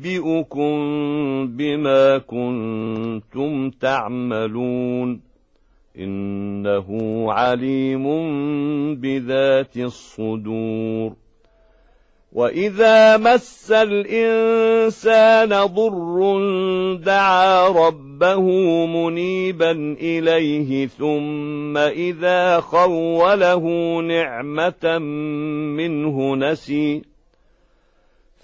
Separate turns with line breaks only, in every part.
فينبئكم بما كنتم تعملون إنه عليم بذات الصدور وإذا مس الإنسان ضر دعا ربه منيبا إليه ثم إذا خوله نعمة منه نسي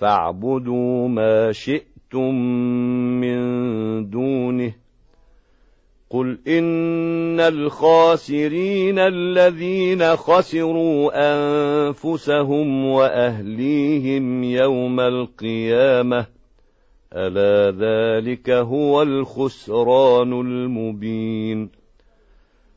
فاعبدوا ما شئتم من دونه. قل إن الخاسرين الذين خسروا أنفسهم وأهليهم يوم القيامة ألا ذلك هو الخسران المبين.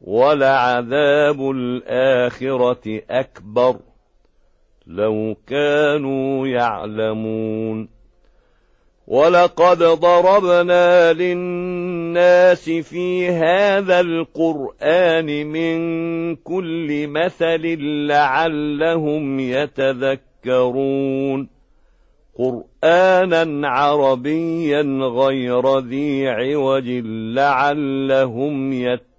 ولعذاب الآخرة أكبر. لو كانوا يعلمون. ولقد ضربنا للناس في هذا القرآن من كل مثل لعلهم يتذكرون. قرآنا عربيا غير ذي عوج لعلهم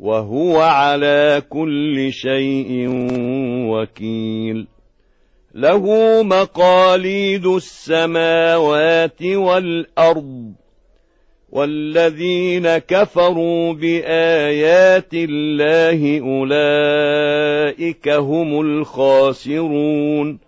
وهو على كل شيء وكيل. له مقاليد السماوات والأرض والذين كفروا بآيات الله أولئك هم الخاسرون.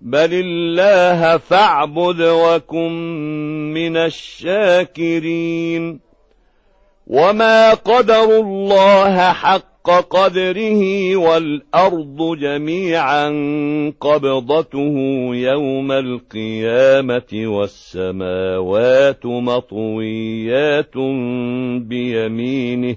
بل الله فاعبد وكن من الشاكرين وما قدروا الله حق قدره والأرض جميعا قبضته يوم القيامة والسماوات مطويات بيمينه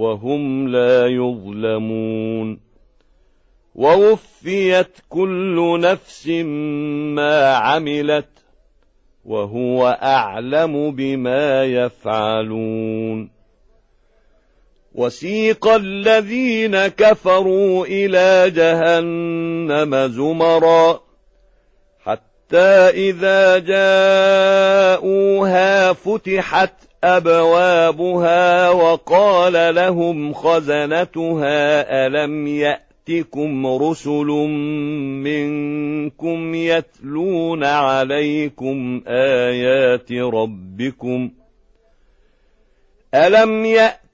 وهم لا يظلمون. ووفيت كل نفس ما عملت وهو أعلم بما يفعلون. وسيق الذين كفروا إلى جهنم زمرا حتى إذا جاءوها فتحت أبوابها وقال لهم خزنتها ألم يأت يأتكم رسل منكم يتلون عليكم آيات ربكم؟ ألم يأتكم